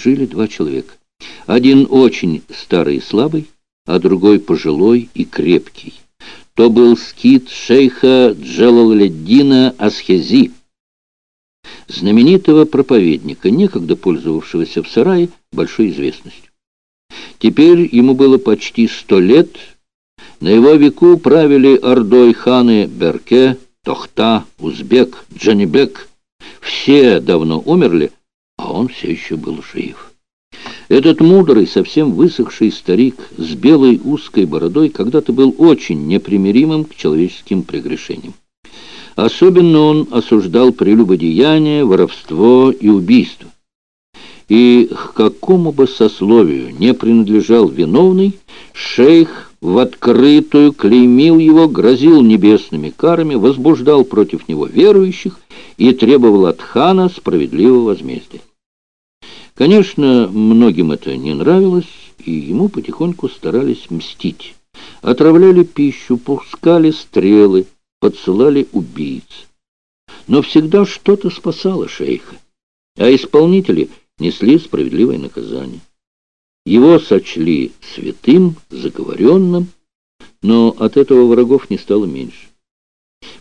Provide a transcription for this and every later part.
жили два человека. Один очень старый и слабый, а другой пожилой и крепкий. То был скит шейха Джалаледдина Асхези, знаменитого проповедника, некогда пользовавшегося в сарае большой известностью. Теперь ему было почти сто лет. На его веку правили ордой ханы Берке, Тохта, Узбек, Джанибек. Все давно умерли, а он все еще был жив. Этот мудрый, совсем высохший старик с белой узкой бородой когда-то был очень непримиримым к человеческим прегрешениям. Особенно он осуждал прелюбодеяние, воровство и убийство. И к какому бы сословию не принадлежал виновный, шейх в открытую клеймил его, грозил небесными карами, возбуждал против него верующих и требовал от хана справедливого возмездия. Конечно, многим это не нравилось, и ему потихоньку старались мстить. Отравляли пищу, пускали стрелы, подсылали убийц. Но всегда что-то спасало шейха, а исполнители несли справедливое наказание. Его сочли святым, заговоренным, но от этого врагов не стало меньше.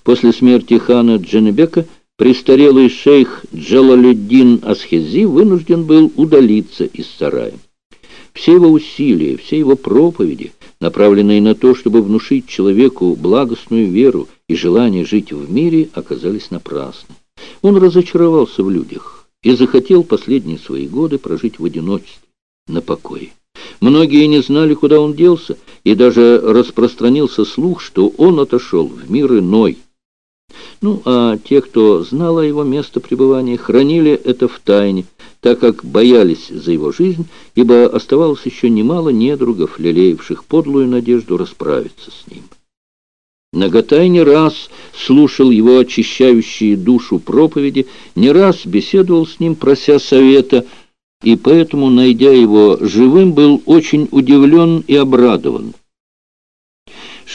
После смерти хана Джанебека престарелый шейх Джалалюддин Асхези вынужден был удалиться из сарая. Все его усилия, все его проповеди, направленные на то, чтобы внушить человеку благостную веру и желание жить в мире, оказались напрасны. Он разочаровался в людях и захотел последние свои годы прожить в одиночестве, на покое. Многие не знали, куда он делся, и даже распространился слух, что он отошел в мир иной. Ну, а те, кто знал о его место пребывания, хранили это в тайне, так как боялись за его жизнь, ибо оставалось еще немало недругов, лелеявших подлую надежду расправиться с ним. Наготай не раз слушал его очищающие душу проповеди, не раз беседовал с ним, прося совета, и поэтому, найдя его живым, был очень удивлен и обрадован.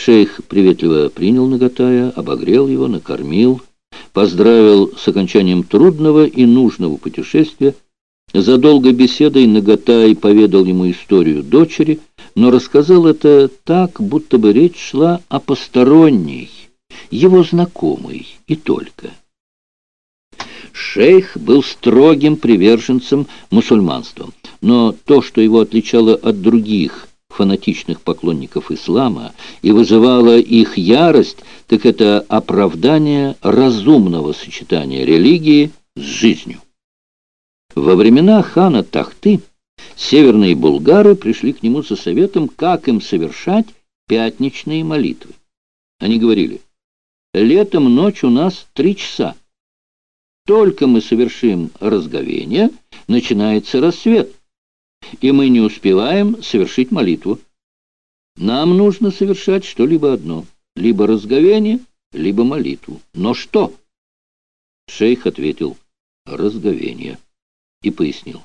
Шейх приветливо принял Наготая, обогрел его, накормил, поздравил с окончанием трудного и нужного путешествия, за долгой беседой Наготай поведал ему историю дочери, но рассказал это так, будто бы речь шла о посторонней, его знакомой и только. Шейх был строгим приверженцем мусульманства, но то, что его отличало от других фанатичных поклонников ислама и вызывало их ярость, так это оправдание разумного сочетания религии с жизнью. Во времена хана Тахты северные булгары пришли к нему за советом, как им совершать пятничные молитвы. Они говорили, летом ночь у нас три часа. Только мы совершим разговение, начинается рассвет, и мы не успеваем совершить молитву. Нам нужно совершать что-либо одно, либо разговение, либо молитву. Но что? Шейх ответил, разговение и пояснил.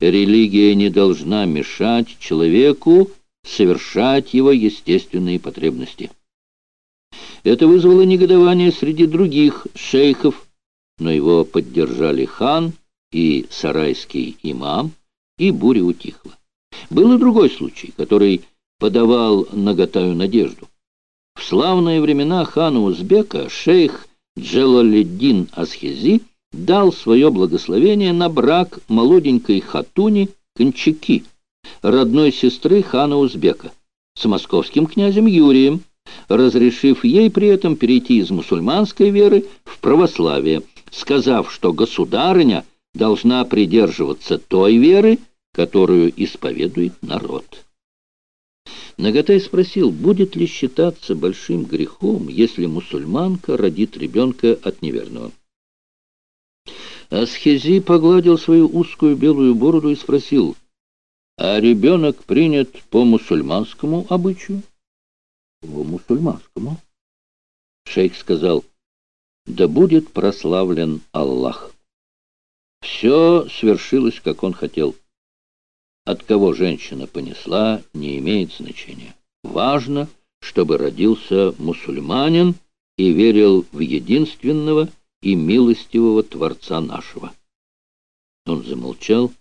Религия не должна мешать человеку совершать его естественные потребности. Это вызвало негодование среди других шейхов, но его поддержали хан и сарайский имам, и буря утихла. Был и другой случай, который подавал Нагатаю надежду. В славные времена хана Узбека шейх Джалаледдин Асхези дал свое благословение на брак молоденькой хатуни Кончаки, родной сестры хана Узбека, с московским князем Юрием, разрешив ей при этом перейти из мусульманской веры в православие, сказав, что государыня должна придерживаться той веры, которую исповедует народ. Нагатай спросил, будет ли считаться большим грехом, если мусульманка родит ребенка от неверного. Асхези погладил свою узкую белую бороду и спросил, «А ребенок принят по мусульманскому обычаю?» «По мусульманскому?» Шейх сказал, «Да будет прославлен Аллах». Все свершилось, как он хотел. От кого женщина понесла, не имеет значения. Важно, чтобы родился мусульманин и верил в единственного и милостивого Творца нашего. Он замолчал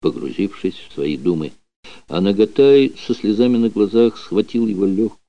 погрузившись в свои думы. А Нагатай со слезами на глазах схватил его легкую